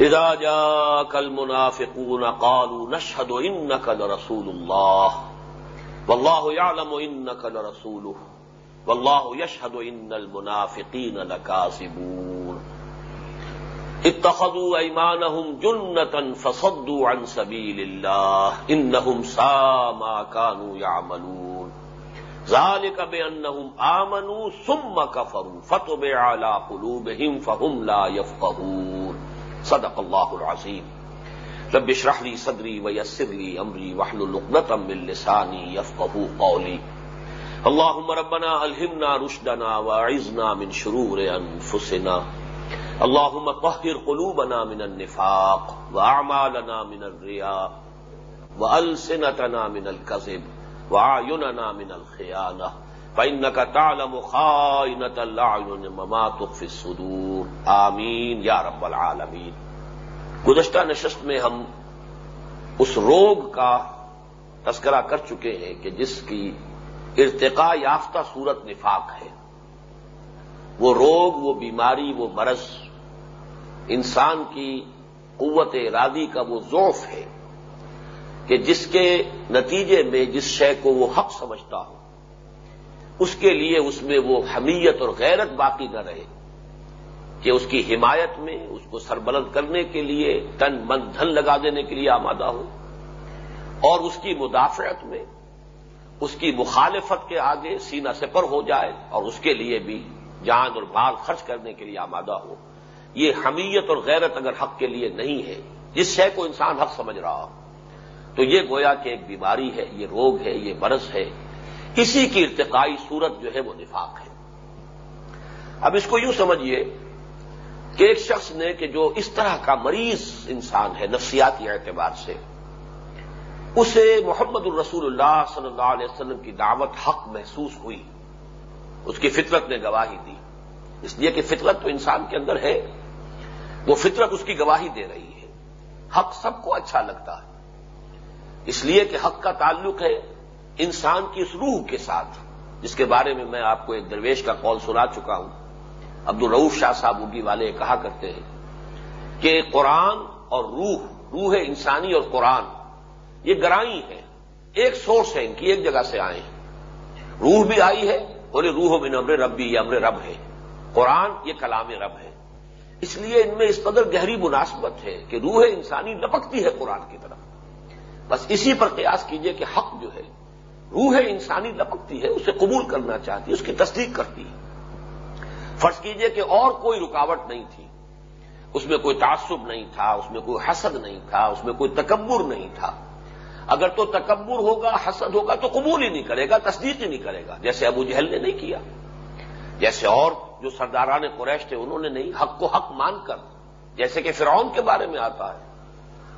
إذا جاءك المنافقون قالوا نشهد إنك لرسول الله. والله يعلم إنك لرسوله. والله يشهد إن المنافقين لكاذبون. اتخذوا أيمانهم جنة فصدوا عن سبيل الله. إنهم ساء ما كانوا يعملون. ذلك بأنهم آمنوا ثم كفروا. فتبع على قلوبهم فهم لا يفقهون. صدق اللہ العظیم رب اشرح لي صدری ويسر لي امری واحلل عقدة من لساني يفقهوا قولي اللهم ربنا الهمنا رشدنا واعذنا من شرور انفسنا اللهم طهر قلوبنا من النفاق واعمالنا من الرياء والسنتنا من الكذب واعيننا من الخيانه فانك تعلم خائنة الاعين وما تخفي الصدور۔ آمین، یا رب العالمین۔ گزشتہ نشست میں ہم اس روگ کا تذکرہ کر چکے ہیں کہ جس کی ارتقا یافتہ صورت نفاق ہے۔ وہ روگ، وہ بیماری، وہ مرض انسان کی قوت ارادی کا وہ ذوف ہے کہ جس کے نتیجے میں جس شے کو وہ حق سمجھتا ہو۔ اس کے لیے اس میں وہ حمیت اور غیرت باقی نہ رہے کہ اس کی حمایت میں، اس کو سربلند کرنے کے لیے، تن من دھن لگا دینے کے لیے آمادہ ہو اور اس کی مدافعت میں، اس کی مخالفت کے آگے سینہ سے پر ہو جائے اور اس کے لیے بھی جان اور مال خرچ کرنے کے لیے آمادہ ہو۔ یہ حمیت اور غیرت اگر حق کے لیے نہیں ہے، جس شے کو انسان حق سمجھ رہا ہو، تو یہ گویا کہ ایک بیماری ہے، یہ روگ ہے، یہ برس ہے۔ اسی کی ارتقائی صورت جو ہے وہ نفاق ہے۔ اب اس کو یوں سمجھیے کہ ایک شخص نے کہ جو اس طرح کا مریض انسان ہے نفسیاتی اعتبار سے، اسے محمد الرسول اللہ صلی اللہ علیہ وسلم کی دعوت حق محسوس ہوئی، اس کی فطرت نے گواہی دی۔ اس لیے کہ فطرت تو انسان کے اندر ہے، وہ فطرت اس کی گواہی دے رہی ہے۔ حق سب کو اچھا لگتا ہے۔ اس لیے کہ حق کا تعلق ہے انسان کی اس روح کے ساتھ، جس کے بارے میں میں آپ کو ایک درویش کا قول سنا چکا ہوں۔ عبد الروف شاہ صاحب اگی والے کہا کرتے ہیں کہ قرآن اور روح روح انسانی اور قرآن، یہ گرائی ہے ایک سورس ہے ان کی ایک جگہ سے آئے ہیں۔ روح بھی آئی ہے بولے روح بن امر رب بھی یہ امر رب ہے۔ قرآن یہ کلام رب ہے۔ اس لیے ان میں اس قدر گہری مناسبت ہے کہ روح انسانی لپکتی ہے قرآن کی طرف۔ بس اسی پر قیاس کیجیے کہ حق جو ہے روح انسانی لپکتی ہے، اسے قبول کرنا چاہتی ہے، اس کی تصدیق کرتی ہے۔ فرض کیجیے کہ اور کوئی رکاوٹ نہیں تھی۔ اس میں کوئی تعصب نہیں تھا، اس میں کوئی حسد نہیں تھا، اس میں کوئی تکبر نہیں تھا۔ اگر تو تکبر ہوگا، حسد ہوگا تو قبول ہی نہیں کرے گا، تصدیق ہی نہیں کرے گا۔ جیسے ابو جہل نے نہیں کیا۔ جیسے اور جو سرداران قریش تھے، انہوں نے نہیں، حق کو حق مان کر۔ جیسے کہ فرعون کے بارے میں آتا ہے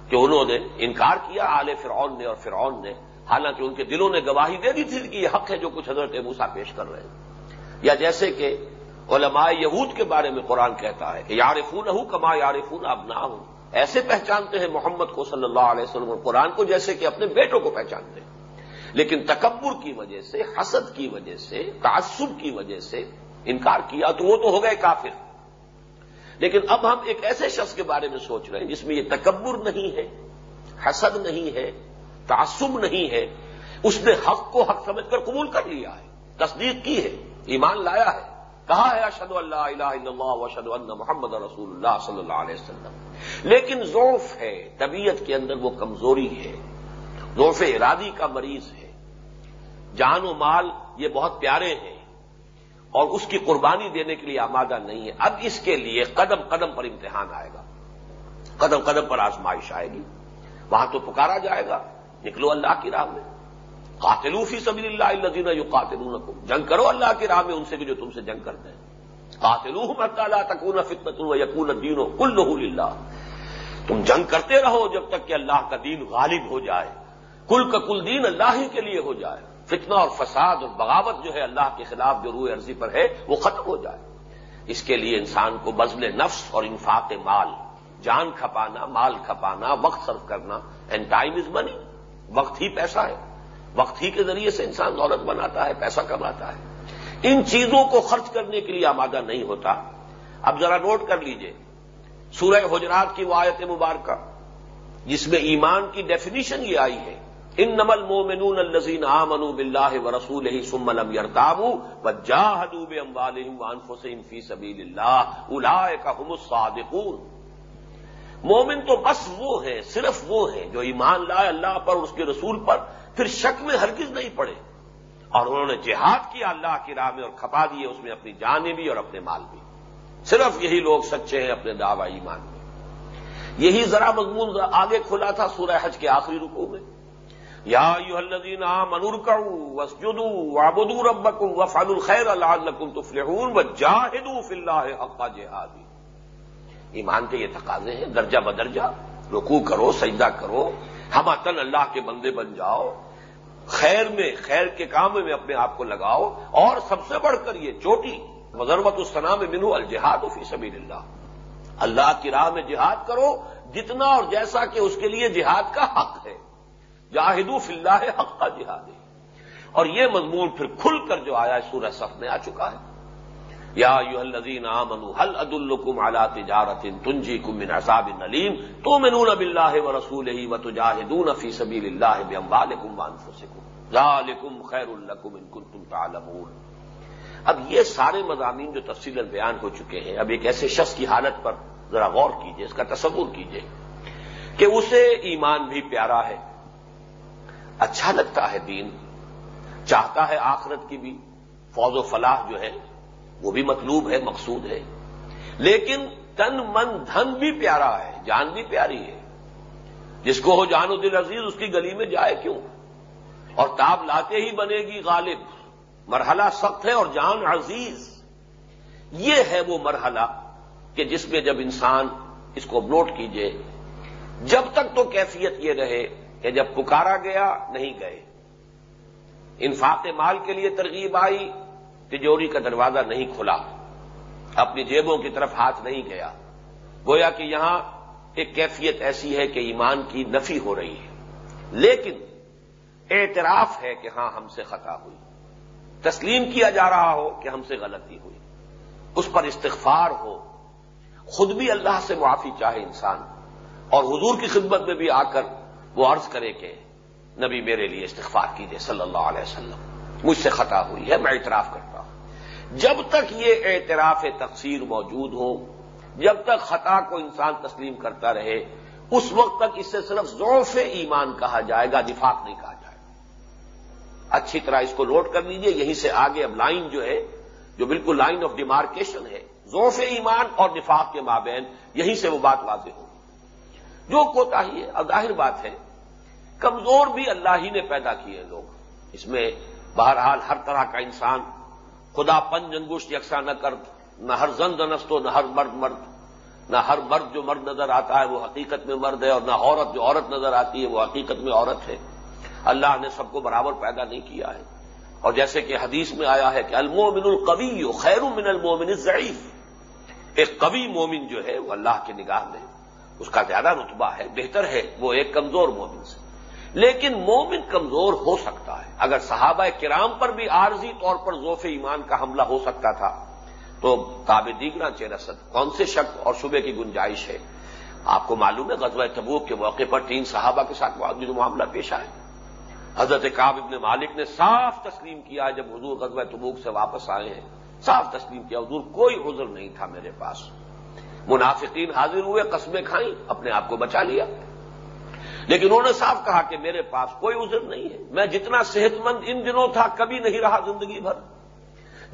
کہ انہوں نے انکار کیا، آل فرعون نے اور فرعون نے۔ حالانکہ ان کے دلوں نے گواہی دے دی تھی کہ یہ حق ہے جو کچھ حضرت موسا پیش کر رہے ہیں۔ یا جیسے کہ علماء یہود کے بارے میں قرآن کہتا ہے کہ یارفون ہوں کما یارفون اب نہ ہوں ایسے پہچانتے ہیں محمد کو صلی اللہ علیہ وسلم اور قرآن کو جیسے کہ اپنے بیٹوں کو پہچانتے ہیں۔ لیکن تکبر کی وجہ سے، حسد کی وجہ سے، تعصب کی وجہ سے انکار کیا تو وہ تو ہو گئے کافر۔ لیکن اب ہم ایک ایسے شخص کے بارے میں سوچ رہے ہیں جس میں یہ تکبر نہیں ہے، حسد نہیں ہے تعصب نہیں ہے۔ اس نے حق کو حق سمجھ کر قبول کر لیا ہے۔ تصدیق کی ہے، ایمان لایا ہے۔ کہا ہے اشد اللہ الہ الا اللہ اشد اللہ محمد رسول اللہ صلی اللہ علیہ وسلم۔ لیکن ذوف ہے، طبیعت کے اندر وہ کمزوری ہے۔ ذوف ارادی کا مریض ہے۔ جان و مال یہ بہت پیارے ہیں۔ اور اس کی قربانی دینے کے لیے آمادہ نہیں ہے۔ اب اس کے لیے قدم قدم پر امتحان آئے گا۔ قدم قدم پر آزمائش آئے گی۔ وہاں تو پکارا جائے گا۔ نکلو اللہ کی راہ میں۔ قاتلو فی سبیل اللہ الذین یقاتلونکم۔ جنگ کرو اللہ کی راہ میں ان سے بھی جو تم سے جنگ کرتے ہیں۔ قاتلوہم حتی تکون فتنۃ و یکون الدین کلہ تم جنگ کرتے رہو جب تک کہ اللہ کا دین غالب ہو جائے۔ کل کا کل دین اللہ ہی کے لیے ہو جائے۔ فتنہ اور فساد اور بغاوت جو ہے اللہ کے خلاف جو روح عرضی پر ہے، وہ ختم ہو جائے۔ اس کے لیے انسان کو بزل نفس اور انفاق مال، جان کھپانا، مال کھپانا، وقت صرف کرنا اینڈ ٹائم از منی وقت ہی پیسہ ہے۔ وقت ہی کے ذریعے سے انسان دولت بناتا ہے، پیسہ کماتا ہے۔ ان چیزوں کو خرچ کرنے کے لیے آمادہ نہیں ہوتا۔ اب ذرا نوٹ کر لیجیے، سورہ حجرات کی وہ آیت مبارکہ، جس میں ایمان کی ڈیفینیشن یہ آئی ہے۔ ان نمل مومنون الزین آمن بلّہ و رسول ہی سملم یرتاب و جاہدوب اموالحم وانفسم فی سبیل اللہ الا کا الصادقون۔ مومن تو بس وہ ہے، صرف وہ ہے جو ایمان لائے اللہ پر اور اس کے رسول پر، پھر شک میں ہرگز نہیں پڑے۔ اور انہوں نے جہاد کیا اللہ کی راہ میں اور کھپا دیے اس میں اپنی جانیں بھی اور اپنے مال بھی۔ صرف یہی لوگ سچے ہیں اپنے دعوی ایمان میں۔ یہی ذرا مضمون آگے کھلا تھا سورہ حج کے آخری رکو میں۔ یا الذین آمنوا واسجدوا وعبدوا ربکم وفعلوا الخیر لعلکم تفلحون وجاہدوا فی اللہ حق جہادی۔ ایمان کے یہ تقاضے ہیں، درجہ بدرجہ، رکوع کرو، سجدہ کرو ہم اللہ کے بندے بن جاؤ، خیر میں، خیر کے کام میں اپنے آپ کو لگاؤ، اور سب سے بڑھ کر یہ چوٹی مضربت السلام منو الجہاد فی سبیل اللہ۔ اللہ کی راہ میں جہاد کرو، جتنا اور جیسا کہ اس کے لیے جہاد کا حق ہے۔ جاہدو فی اللہ حق کا جہاد ہے۔ اور یہ مضمون پھر کھل کر جو آیا سورہ صف میں آ چکا ہے۔ یا یو الزین آمنو حل عد الکم تجارت تنجی کم من عذاب نلیم تو منون اب اللہ و رسول ہی و تجاہدون فی سبیل اللہ بے وانفسکم۔ ذالکم خیر الکم ان کنتم تعلمون۔ اب یہ سارے مضامین جو تفصیل بیان ہو چکے ہیں، اب ایک ایسے شخص کی حالت پر ذرا غور کیجیے اس کا تصور کیجیے کہ اسے ایمان بھی پیارا ہے اچھا لگتا ہے دین، چاہتا ہے آخرت کی بھی فوج و فلاح جو ہے وہ بھی مطلوب ہے، مقصود ہے۔ لیکن تن من دھن بھی پیارا ہے، جان بھی پیاری ہے۔ جس کو ہو جان و دل عزیز، اس کی گلی میں جائے کیوں؟ اور تاب لاتے ہی بنے گی غالب۔ مرحلہ سخت ہے اور جان عزیز۔ یہ ہے وہ مرحلہ کہ جس میں جب انسان اس کو نوٹ کیجیے، جب تک تو کیفیت یہ رہے کہ جب پکارا گیا، نہیں گئے۔ انفاق مال کے لیے ترغیب آئی تجوری کا دروازہ نہیں کھلا۔ اپنی جیبوں کی طرف ہاتھ نہیں گیا۔ گویا کہ یہاں ایک کیفیت ایسی ہے کہ ایمان کی نفی ہو رہی ہے۔ لیکن اعتراف ہے کہ ہاں ہم سے خطا ہوئی۔ تسلیم کیا جا رہا ہو کہ ہم سے غلطی ہوئی۔ اس پر استغفار ہو۔ خود بھی اللہ سے معافی چاہے انسان۔ اور حضور کی خدمت میں بھی آ کر وہ عرض کرے کہ نبی میرے لیے استغفار کیجیے، صلی اللہ علیہ وسلم۔ مجھ سے خطا ہوئی ہے، میں اعتراف کرتا جب تک یہ اعتراف تقسیر موجود ہو، جب تک خطا کو انسان تسلیم کرتا رہے، اس وقت تک اس سے صرف ضعف ایمان کہا جائے گا، نفاق نہیں کہا جائے گا۔ اچھی طرح اس کو نوٹ کر لیجیے، یہیں سے آگے اب لائن جو ہے، جو بالکل لائن آف ڈیمارکیشن ہے، ضعف ایمان اور نفاق کے مابین، یہیں سے وہ بات واضح ہوگی۔ جو کوتا ہی ہے، اب ظاہر بات ہے، کمزور بھی اللہ ہی نے پیدا کیے لوگ۔ اس میں بہرحال ہر طرح کا انسان خدا پن جنگوش یکساں نہ کر نہ ہر زند نستو، نہ ہر مرد مرد، نہ ہر مرد جو مرد نظر آتا ہے وہ حقیقت میں مرد ہے اور نہ عورت جو عورت نظر آتی ہے وہ حقیقت میں عورت ہے۔ اللہ نے سب کو برابر پیدا نہیں کیا ہے۔ اور جیسے کہ حدیث میں آیا ہے کہ المومن القوی خیر من المومن ضعیف ایک قوی مومن جو ہے وہ اللہ کی نگاہ میں اس کا زیادہ رتبہ ہے، بہتر ہے، وہ ایک کمزور مومن سے۔ لیکن مومن کمزور ہو سکتا ہے۔ اگر صحابہ کرام پر بھی عارضی طور پر ذوف ایمان کا حملہ ہو سکتا تھا، تو تاب دیگرا چیرسد کون سے شک اور شبے کی گنجائش ہے؟ آپ کو معلوم ہے غزوہ تبوک کے موقع پر تین صحابہ کے ساتھ جو معاملہ پیش آئے۔ حضرت کاب ابن مالک نے صاف تسلیم کیا جب حضور غزوہ تبوک سے واپس آئے ہیں۔ صاف تسلیم کیا، حضور کوئی عذر نہیں تھا میرے پاس۔ منافقین حاضر ہوئے قسمیں کھائیں، اپنے آپ کو بچا لیا۔ لیکن انہوں نے صاف کہا کہ میرے پاس کوئی عذر نہیں ہے۔ میں جتنا صحت مند ان دنوں تھا، کبھی نہیں رہا زندگی بھر۔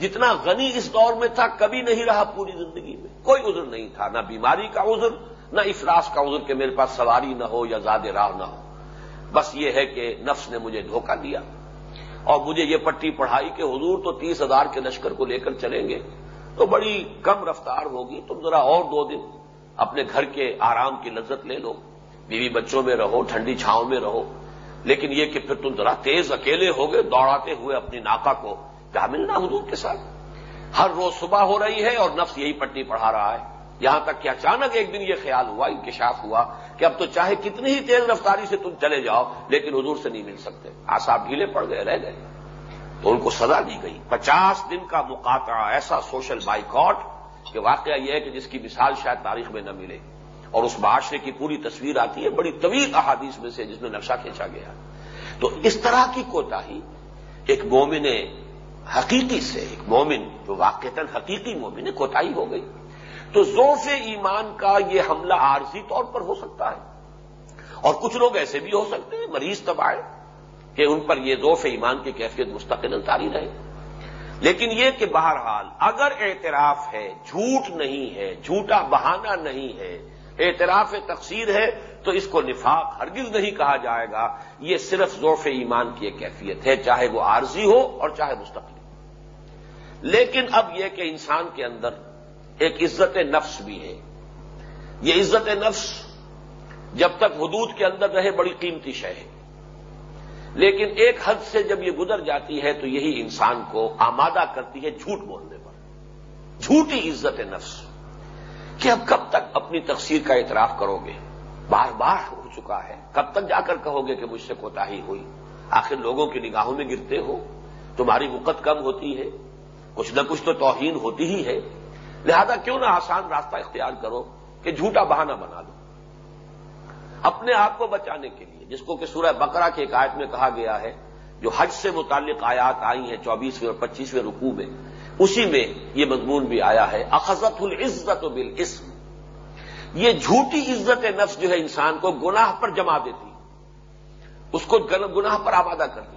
جتنا غنی اس دور میں تھا، کبھی نہیں رہا پوری زندگی میں۔ کوئی عذر نہیں تھا، نہ بیماری کا عذر، نہ افلاس کا عذر کہ میرے پاس سواری نہ ہو یا زیادہ راہ نہ ہو۔ بس یہ ہے کہ نفس نے مجھے دھوکہ دیا۔ اور مجھے یہ پٹی پڑھائی کہ حضور تو تیس ہزار کے لشکر کو لے کر چلیں گے، تو بڑی کم رفتار ہوگی۔ تم ذرا اور دو دن اپنے گھر کے آرام کی لذت لے لو۔ بیوی بچوں میں رہو، ٹھنڈی چھاؤں میں رہو۔ لیکن یہ کہ پھر تم ذرا تیز اکیلے ہو گئے دوڑاتے ہوئے اپنی ناکا کو کیا ملنا حدود کے ساتھ۔ ہر روز صبح ہو رہی ہے اور نفس یہی پٹی پڑھا رہا ہے۔ یہاں تک کہ اچانک ایک دن یہ خیال ہوا، انکشاف ہوا کہ اب تو چاہے کتنی ہی تیز رفتاری سے تم چلے جاؤ، لیکن حضور سے نہیں مل سکتے۔ آساب ڈھیلے پڑ گئے، رہ گئے۔ تو ان کو سزا دی گئی۔ پچاس دن کا مقاطع ایسا سوشل بائیکاٹ کہ واقعہ یہ ہے کہ جس کی مثال شاید تاریخ میں نہ ملے۔ اور اس معاشرے کی پوری تصویر آتی ہے، بڑی طویل احادیث میں سے جس میں نقشہ کھینچا گیا۔ تو اس طرح کی کوتاہی ایک مومن حقیقی سے، ایک مومن جو واقع حقیقی مومن کوتا ہو گئی۔ تو زوف ایمان کا یہ حملہ عارضی طور پر ہو سکتا ہے۔ اور کچھ لوگ ایسے بھی ہو سکتے ہیں، مریض تباہ کہ ان پر یہ ذوف ایمان کی کیفیت مستقل تاری رہے۔ لیکن یہ کہ بہرحال اگر اعتراف ہے، جھوٹ نہیں ہے، جھوٹا بہانہ نہیں ہے اعتراف تقسیر ہے، تو اس کو نفاق ہرگز نہیں کہا جائے گا۔ یہ صرف ذوف ایمان کی ایک کیفیت ہے، چاہے وہ عارضی ہو اور چاہے مستقل۔ لیکن اب یہ کہ انسان کے اندر ایک عزت نفس بھی ہے۔ یہ عزت نفس جب تک حدود کے اندر رہے، بڑی قیمتی شے ہے۔ لیکن ایک حد سے جب یہ گزر جاتی ہے، تو یہی انسان کو آمادہ کرتی ہے جھوٹ بولنے پر۔ جھوٹی عزت نفس۔ کہ اب کب تک اپنی تقسیر کا اعتراف کرو گے؟ بار بار ہو چکا ہے۔ کب تک جا کر کہو گے کہ مجھ سے کوتا ہی ہوئی؟ آخر لوگوں کی نگاہوں میں گرتے ہو۔ تمہاری وقت کم ہوتی ہے۔ کچھ نہ کچھ تو توہین ہوتی ہی ہے۔ لہذا کیوں نہ آسان راستہ اختیار کرو کہ جھوٹا بہانہ بنا دو اپنے آپ کو بچانے کے لیے، جس کو کہ سورہ بقرہ کی ایک آیت میں کہا گیا ہے، جو حج سے متعلق آیات آئی ہیں چوبیسویں اور پچیسویں رکوع میں اسی میں یہ مضمون بھی آیا ہے، اخذت العزت بالاسم۔ یہ جھوٹی عزت نفس جو ہے انسان کو گناہ پر جما دیتی۔ اس کو گناہ پر آبادہ کرتی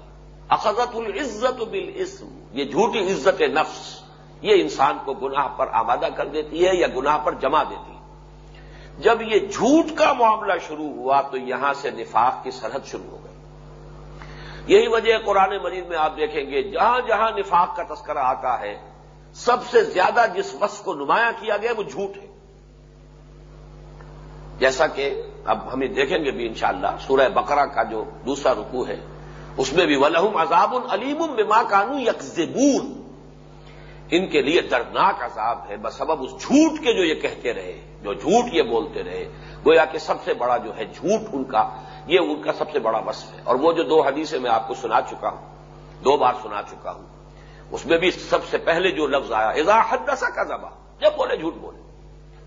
اخذت العزت بالاسم۔ یہ جھوٹی عزت نفس یہ انسان کو گناہ پر آمادہ کر دیتی ہے یا گناہ پر جما دیتی۔ ہے جب یہ جھوٹ کا معاملہ شروع ہوا تو یہاں سے نفاق کی سرحد شروع ہو گئی۔ یہی وجہ قرآن مجید میں آپ دیکھیں گے، جہاں جہاں نفاق کا تذکرہ آتا ہے، سب سے زیادہ جس وصف کو نمایاں کیا گیا وہ جھوٹ ہے۔ جیسا کہ اب ہمیں دیکھیں گے بھی انشاءاللہ سورہ بقرہ کا جو دوسرا رکوع ہے، اس میں بھی ولہم عذاب العلیم بما کانو یکزبون ان کے لیے دردناک عذاب ہے، بسبب اس جھوٹ کے جو یہ کہتے رہے، جو جھوٹ یہ بولتے رہے، گویا کہ سب سے بڑا جو ہے جھوٹ ان کا، یہ ان کا سب سے بڑا وصف ہے۔ اور وہ جو دو حدیثیں میں آپ کو سنا چکا ہوں، دو بار سنا چکا ہوں، اس میں بھی سب سے پہلے جو لفظ آیا اضاحت نسا کا زبا جب بولے جھوٹ بولے۔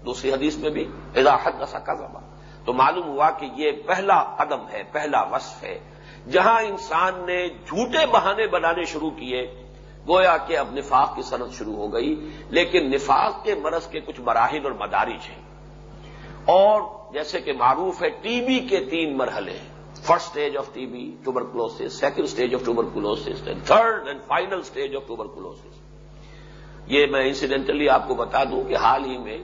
دوسری حدیث میں بھی اضاحت نسا کا زبا تو معلوم ہوا کہ یہ پہلا قدم ہے، پہلا وصف ہے۔ جہاں انسان نے جھوٹے بہانے بنانے شروع کیے گویا کہ اب نفاق کی صنعت شروع ہو گئی، لیکن نفاق کے مرض کے کچھ مراحل اور مدارج ہیں۔ اور جیسے کہ معروف ہے، ٹی بی کے تین مرحلے ہیں۔ First stage of T B tuberculosis second stage of tuberculosis and third and final stage of tuberculosis یہ میں انسیڈینٹلی آپ کو بتا دوں کہ حال ہی میں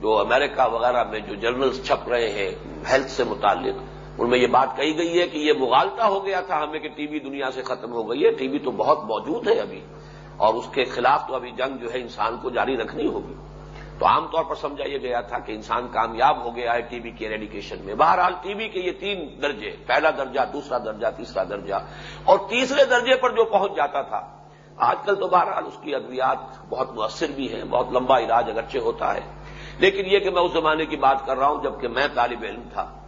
جو امریکہ وغیرہ میں جو جرنلز چھپ رہے ہیں ہیلتھ سے متعلق ان میں یہ بات کہی گئی ہے کہ یہ مغالتا ہو گیا تھا ہمیں کہ ٹی وی دنیا سے ختم ہو گئی ہے۔ ٹی وی تو بہت موجود ہے ابھی۔ اور اس کے خلاف تو ابھی جنگ جو ہے انسان کو جاری رکھنی ہوگی۔ تو عام طور پر سمجھا یہ گیا تھا کہ انسان کامیاب ہو گیا ہے ٹی وی کے ریڈیکیشن میں۔ بہرحال ٹی وی کے یہ تین درجے، پہلا درجہ، دوسرا درجہ، تیسرا درجہ اور تیسرے درجے پر جو پہنچ جاتا تھا۔ آج کل تو بہرحال اس کی ادویات بہت مؤثر بھی ہیں، بہت لمبا علاج اگرچہ ہوتا ہے۔ لیکن یہ کہ میں اس زمانے کی بات کر رہا ہوں جبکہ میں طالب علم تھا۔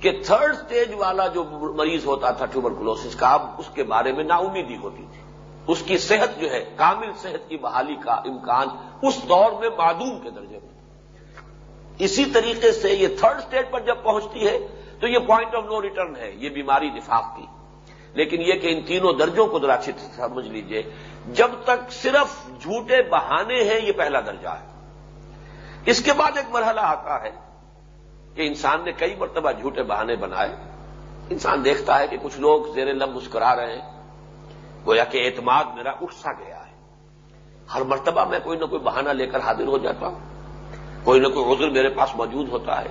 کہ تھرڈ سٹیج والا جو مریض ہوتا تھا ٹیوبر کلوسس کا، اب اس کے بارے میں نا امیدی ہوتی تھی۔ اس کی صحت جو ہے، کامل صحت کی بحالی کا امکان اس دور میں معدوم کے درجے میں۔ اسی طریقے سے یہ تھرڈ سٹیج پر جب پہنچتی ہے، تو یہ پوائنٹ آف نو ریٹرن ہے۔ یہ بیماری نفاق کی۔ لیکن یہ کہ ان تینوں درجوں کو ذرا اچھی سمجھ لیجیے، جب تک صرف جھوٹے بہانے ہیں، یہ پہلا درجہ ہے۔ اس کے بعد ایک مرحلہ آتا ہے۔ کہ انسان نے کئی مرتبہ جھوٹے بہانے بنائے۔ انسان دیکھتا ہے کہ کچھ لوگ زیر لب مسکرا رہے ہیں۔ گویا کہ اعتماد میرا اٹھ سا گیا ہے۔ ہر مرتبہ میں کوئی نہ کوئی بہانہ لے کر حاضر ہو جاتا ہوں۔ کوئی نہ کوئی عذر میرے پاس موجود ہوتا ہے۔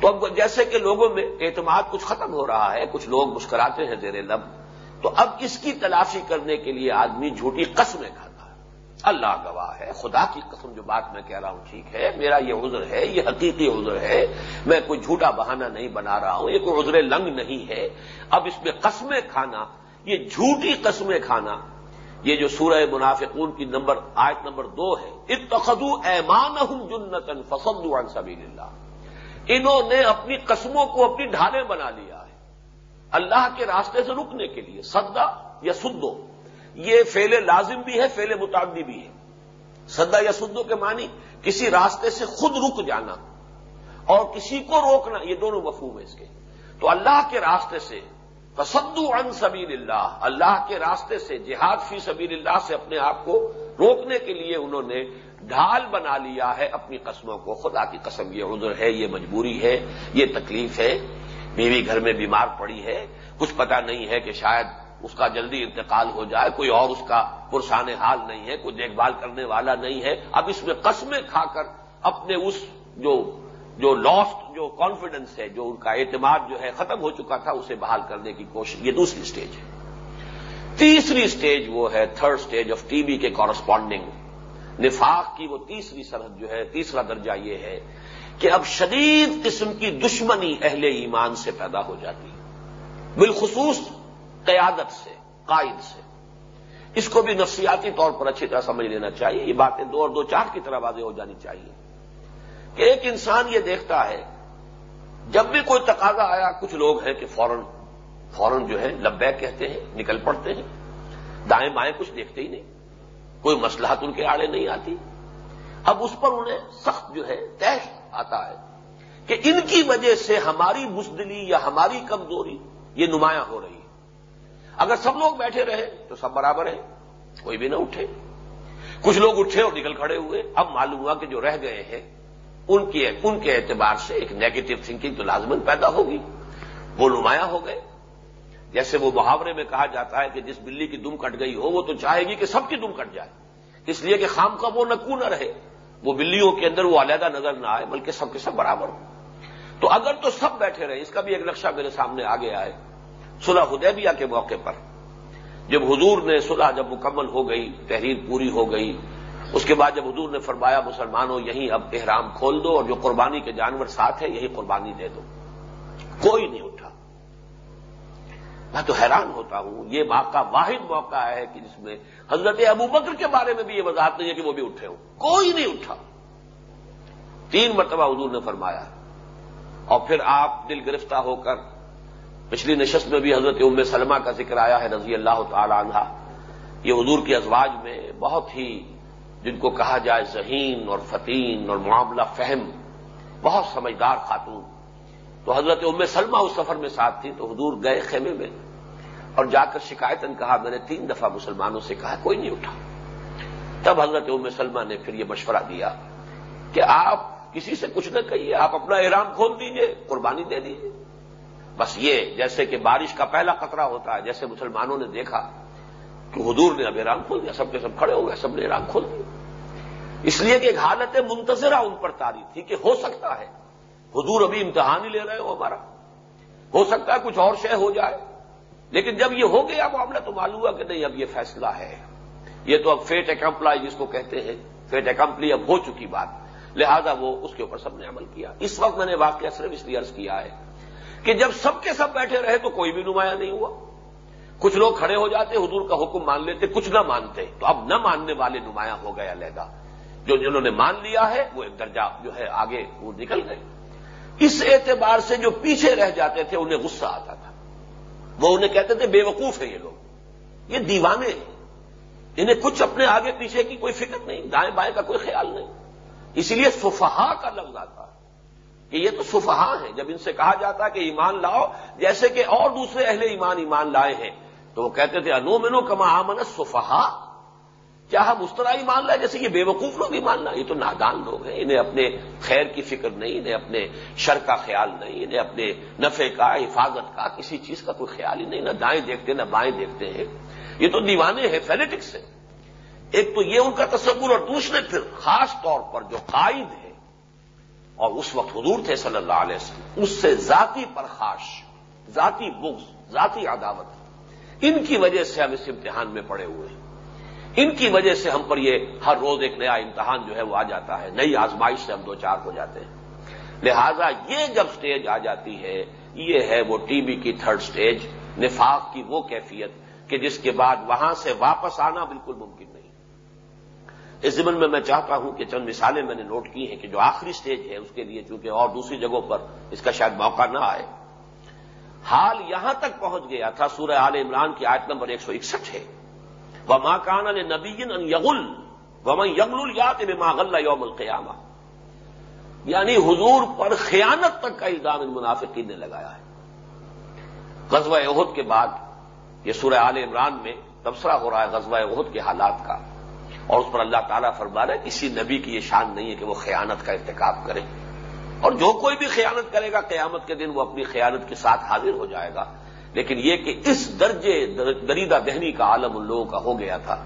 تو اب جیسے کہ لوگوں میں اعتماد کچھ ختم ہو رہا ہے، کچھ لوگ مسکراتے ہیں زیر لب، تو اب اس کی تلاشی کرنے کے لیے آدمی جھوٹی قسمیں کھاتا اللہ گواہ ہے، خدا کی قسم جو بات میں کہہ رہا ہوں، ٹھیک ہے، میرا یہ عذر ہے، یہ حقیقی عذر ہے، میں کوئی جھوٹا بہانہ نہیں بنا رہا ہوں، یہ کوئی عذر لنگ نہیں ہے۔ اب اس میں قسمیں کھانا، یہ جھوٹی قسمیں کھانا، یہ جو سورہ منافقون کی نمبر، آیت نمبر دو ہے اتخذو ایمان جنتن فسد عن سبیل اللہ۔ انہوں نے اپنی قسموں کو اپنی ڈھالیں بنا لیا ہے، اللہ کے راستے سے رکنے کے لیے سدا یا سدو۔ یہ فیل لازم بھی ہے فیل متعدی بھی ہے۔ سدا یا سدو کے معنی، کسی راستے سے خود رک جانا اور کسی کو روکنا، یہ دونوں مفہوم ہے اس کے۔ تو اللہ کے راستے سے تصدو عن سبیل اللہ اللہ کے راستے سے جہاد فی سبیل اللہ سے اپنے آپ کو روکنے کے لیے انہوں نے ڈھال بنا لیا ہے اپنی قسموں کو۔ خدا کی قسم، یہ عذر ہے، یہ مجبوری ہے، یہ تکلیف ہے۔ بیوی گھر میں بیمار پڑی ہے۔ کچھ پتا نہیں ہے کہ شاید اس کا جلدی انتقال ہو جائے، کوئی اور اس کا پرسان حال نہیں ہے، کوئی دیکھ بھال کرنے والا نہیں ہے۔ اب اس میں قسمیں کھا کر اپنے اس جو جو لاسٹ جو کانفیڈنس ہے، جو ان کا اعتماد جو ہے، ختم ہو چکا تھا، اسے بحال کرنے کی کوشش۔ یہ دوسری اسٹیج ہے۔ تیسری اسٹیج وہ ہے third stage of T B کے کورسپونڈنگ نفاق کی وہ تیسری سرحد جو ہے، تیسرا درجہ یہ ہے کہ اب شدید قسم کی دشمنی اہل ایمان سے پیدا ہو جاتی۔ بالخصوص قیادت سے، قائد سے۔ اس کو بھی نفسیاتی طور پر اچھی طرح سمجھ لینا چاہیے۔ یہ باتیں دو اور دو چار کی طرح واضح ہو جانی چاہیے۔ کہ ایک انسان یہ دیکھتا ہے، جب بھی کوئی تقاضا آیا، کچھ لوگ ہیں کہ فوراً فوراً جو ہے لبیک کہتے ہیں، نکل پڑتے ہیں۔ دائیں بائیں کچھ دیکھتے ہی نہیں۔ کوئی مسلحت ان کے آڑے نہیں آتی۔ اب اس پر انہیں سخت جو ہے طے آتا ہے کہ ان کی وجہ سے ہماری بزدلی یا ہماری کمزوری یہ نمایاں ہو رہی ہے۔ اگر سب لوگ بیٹھے رہے تو سب برابر ہیں، کوئی بھی نہ اٹھے۔ کچھ لوگ اٹھے اور نکل کھڑے ہوئے۔ اب معلوم ہوا کہ جو رہ گئے ہیں، ان کے ان کے اعتبار سے ایک نیگیٹو تھنکنگ تو لازمن پیدا ہوگی۔ وہ نمایاں ہو گئے۔ جیسے وہ محاورے میں کہا جاتا ہے کہ جس بلی کی دم کٹ گئی ہو، وہ تو چاہے گی کہ سب کی دم کٹ جائے۔ اس لیے کہ خام کا وہ نکو نہ رہے۔ وہ بلیوں کے اندر وہ علیحدہ نظر نہ آئے، بلکہ سب کے سب برابر ہو تو اگر تو سب بیٹھے رہے، اس کا بھی ایک نقشہ میرے سامنے آ گیا ہے صلح حدیبیہ کے موقع پر۔ جب حضور نے صلح جب مکمل ہو گئی، تحریر پوری ہو گئی، اس کے بعد جب حضور نے فرمایا، مسلمانوں، یہیں اب احرام کھول دو اور جو قربانی کے جانور ساتھ ہیں یہی قربانی دے دو۔ کوئی نہیں اٹھا۔ میں تو حیران ہوتا ہوں، یہ موقع واحد موقع ہے کہ جس میں حضرت ابو بکر کے بارے میں بھی یہ وضاحت نہیں ہے کہ وہ بھی اٹھے ہوں۔ کوئی نہیں اٹھا۔ تین مرتبہ حضور نے فرمایا، اور پھر آپ دل گرفتہ ہو کر پچھلی نشست میں بھی حضرت ام سلمہ کا ذکر آیا ہے رضی اللہ تعالی عنہ۔ یہ حضور کی ازواج میں بہت ہی جن کو کہا جائے ذہین اور فتین اور معاملہ فہم، بہت سمجھدار خاتون۔ تو حضرت ام سلمہ اس سفر میں ساتھ تھی تو حضور گئے خیمے میں اور جا کر شکایتن کہا، میں نے تین دفعہ مسلمانوں سے کہا، کوئی نہیں اٹھا۔ تب حضرت ام سلمہ نے پھر یہ مشورہ دیا کہ آپ کسی سے کچھ نہ کہیے، آپ اپنا احرام کھول دیجیے، قربانی دے دیجیے بس یہ جیسے کہ بارش کا پہلا خطرہ ہوتا ہے، جیسے مسلمانوں نے دیکھا کہ حضور نے اب ایران کھول دیا، سب کے سب کھڑے ہو گئے، سب نے ایران کھول دیا۔ اس لیے کہ ایک حالت منتظرہ ان پر تاری تھی کہ ہو سکتا ہے، حضور ابھی امتحان ہی لے رہے ہو ہمارا۔ ہو سکتا ہے کچھ اور شے ہو جائے، لیکن جب یہ ہو گیا معاملہ تو معلوم ہوا کہ نہیں، اب یہ فیصلہ ہے۔ یہ تو اب فیٹ اکمپلائی جس کو کہتے ہیں، فیٹ اکمپلی اب ہو چکی بات، لہذا وہ اس کے اوپر سب نے عمل کیا۔ اس وقت میں نے واقعہ صرف اس لیے عرض کیا ہے کہ جب سب کے سب بیٹھے رہے تو کوئی بھی نمایاں نہیں ہوا۔ کچھ لوگ کھڑے ہو جاتے، حضور کا حکم مان لیتے، کچھ نہ مانتے۔ تو اب نہ ماننے والے نمایاں ہو گئے علیحدہ۔ جو جنہوں نے مان لیا ہے، وہ ایک درجہ جو ہے آگے وہ نکل گئے۔ اس اعتبار سے جو پیچھے رہ جاتے تھے، انہیں غصہ آتا تھا۔ وہ انہیں کہتے تھے بے وقوف ہیں یہ لوگ۔ یہ دیوانے ہیں۔ انہیں کچھ اپنے آگے پیچھے کی کوئی فکر نہیں، دائیں بائیں کا کوئی خیال نہیں۔ اسی لیے صفحا کا لفظ آتا ہے۔ کہ یہ تو صفحا ہیں۔ جب ان سے کہا جاتا ہے کہ ایمان لاؤ، جیسے کہ اور دوسرے اہل ایمان ایمان لائے ہیں، تو وہ کہتے تھے انو منو کما آمن صفحا کیا ہم اس طرح ایمان لائے جیسے یہ بے وقوف لوگ ایمان لائے؟ یہ تو نادان لوگ ہیں، انہیں اپنے خیر کی فکر نہیں، انہیں اپنے شر کا خیال نہیں، انہیں اپنے نفے کا، حفاظت کا، کسی چیز کا کوئی خیال ہی نہیں، نہ دائیں دیکھتے، نہ بائیں دیکھتے ہیں۔ یہ تو دیوانے ہیں، فینیٹکس ہیں۔ ایک تو یہ ان کا تصور اور دوسرے پھر خاص طور پر جو قائد ہے اور اس وقت حضور تھے صلی اللہ علیہ وسلم۔ اس سے ذاتی پرخاش، ذاتی بغض، ذاتی عداوت، ان کی وجہ سے ہم اس امتحان میں پڑے ہوئے ہیں۔ ان کی وجہ سے ہم پر یہ ہر روز ایک نیا امتحان جو ہے وہ آ جاتا ہے۔ نئی آزمائش سے ہم دو چار ہو جاتے ہیں۔ لہذا یہ جب سٹیج آ جاتی ہے، یہ ہے وہ ٹی بی کی تھرڈ سٹیج نفاق کی وہ کیفیت کہ جس کے بعد وہاں سے واپس آنا بالکل ممکن نہیں۔ اس زمن میں میں چاہتا ہوں کہ چند مثالیں میں نے نوٹ کی ہیں کہ جو آخری سٹیج ہے اس کے لیے چونکہ اور دوسری جگہوں پر اس کا شاید موقع نہ آئے۔ حال یہاں تک پہنچ گیا تھا سورہ عال عمران کی آیت نمبر ایک سو اکسٹھ ہے۔ وہ ماں کان نبی یغل ومن یغل یات ماغل یوم القیامہ یعنی حضور پر خیانت تک کا الزام ان منافقین نے لگایا ہے۔ غزوہ عہد کے بعد یہ سورہ عال عمران میں تبصرہ ہو رہا ہے غزوہ عہد کے حالات کا۔ اور اس پر اللہ تعالیٰ فرما رہا ہے کسی نبی کی یہ شان نہیں ہے کہ وہ خیانت کا ارتکاب کرے۔ اور جو کوئی بھی خیانت کرے گا، قیامت کے دن وہ اپنی خیانت کے ساتھ حاضر ہو جائے گا۔ لیکن یہ کہ اس درجے دریدہ دہنی کا عالم ان لوگوں کا ہو گیا تھا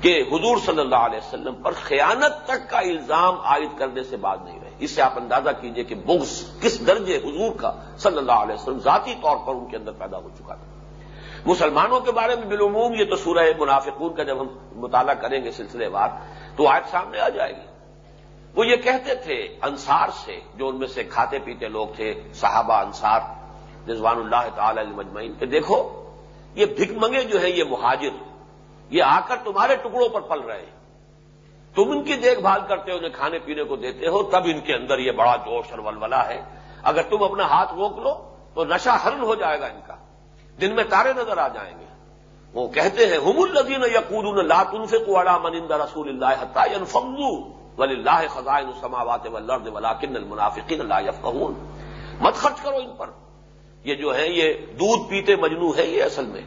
کہ حضور صلی اللہ علیہ وسلم پر خیانت تک کا الزام عائد کرنے سے بعد نہیں رہے۔ اس سے آپ اندازہ کیجیے کہ بغض کس درجے حضور کا صلی اللہ علیہ وسلم ذاتی طور پر ان کے اندر پیدا ہو چکا تھا۔ مسلمانوں کے بارے میں بالعموم یہ تو سورہ منافقون کا جب ہم مطالعہ کریں گے سلسلے وار، تو آج سامنے آ جائے گی۔ وہ یہ کہتے تھے انصار سے، جو ان میں سے کھاتے پیتے لوگ تھے، صحابہ انصار، رضوان اللہ تعالی المجمعین کہ دیکھو، یہ بھکمنگے جو ہے یہ مہاجر، یہ آ کر تمہارے ٹکڑوں پر پل رہے ہیں۔ تم ان کی دیکھ بھال کرتے ہو، انہیں کھانے پینے کو دیتے ہو، تب ان کے اندر یہ بڑا جوش اور ولولا ہے۔ اگر تم اپنا ہاتھ روک لو، تو نشہ حرن ہو جائے گا ان کا۔ دن میں تارے نظر آ جائیں گے۔ وہ کہتے ہیں، ہم الدین یقون لاتن سے کوڑا منند رسول اللہ حتائن فمزو ولی اللہ خزائن السماوات والارض ولكن المنافقین لا يفقهون مت خرچ کرو ان پر۔ یہ جو ہے، یہ دودھ پیتے مجنو ہے یہ اصل میں۔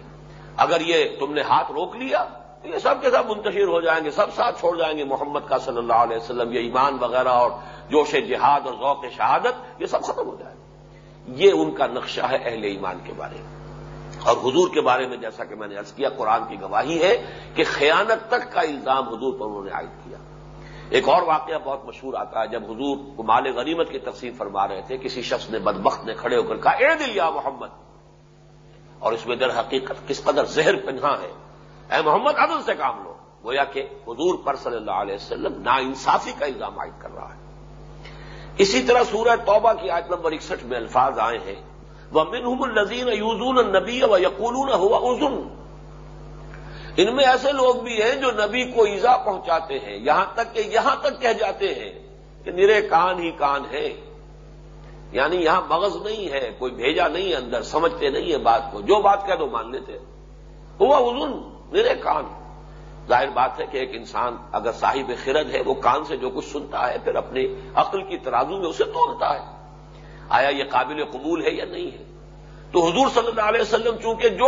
اگر یہ تم نے ہاتھ روک لیا، تو یہ سب کے سب منتشر ہو جائیں گے، سب ساتھ چھوڑ جائیں گے۔ محمد کا صلی اللہ علیہ وسلم، یہ ایمان وغیرہ اور جوش جہاد اور ذوق شہادت، یہ سب ختم ہو جائے۔ یہ ان کا نقشہ ہے اہل ایمان کے بارے میں۔ اور حضور کے بارے میں جیسا کہ میں نے عرض کیا، قرآن کی گواہی ہے کہ خیانت تک کا الزام حضور پر انہوں نے عائد کیا۔ ایک اور واقعہ بہت مشہور آتا ہے، جب حضور کو مال غنیمت کی تقسیم فرما رہے تھے، کسی شخص نے بدبخت نے کھڑے ہو کر کہا، اے دل یا محمد! اور اس میں در حقیقت کس قدر زہر پنہا ہے۔ اے محمد، عدل سے کام لو! گویا کہ حضور پر صلی اللہ علیہ وسلم نا انصافی کا الزام عائد کر رہا ہے۔ اسی طرح سورہ توبہ کی آیت نمبر اکسٹھ میں الفاظ آئے ہیں وہ منہم یوزون النبی و یقولون ہوا ازن ان میں ایسے لوگ بھی ہیں جو نبی کو ایزا پہنچاتے ہیں، یہاں تک کہ یہاں تک کہہ جاتے ہیں کہ نرے کان ہی کان ہے۔ یعنی یہاں مغز نہیں ہے، کوئی بھیجا نہیں ہے اندر، سمجھتے نہیں ہے بات کو۔ جو بات کہہ دو مان لیتے ہوا ازن نرے کان۔ ظاہر بات ہے کہ ایک انسان اگر صاحب خرد ہے، وہ کان سے جو کچھ سنتا ہے، پھر اپنی عقل کی ترازو میں اسے توڑتا ہے۔ آیا یہ قابل قبول ہے یا نہیں ہے؟ تو حضور صلی اللہ علیہ وسلم چونکہ جو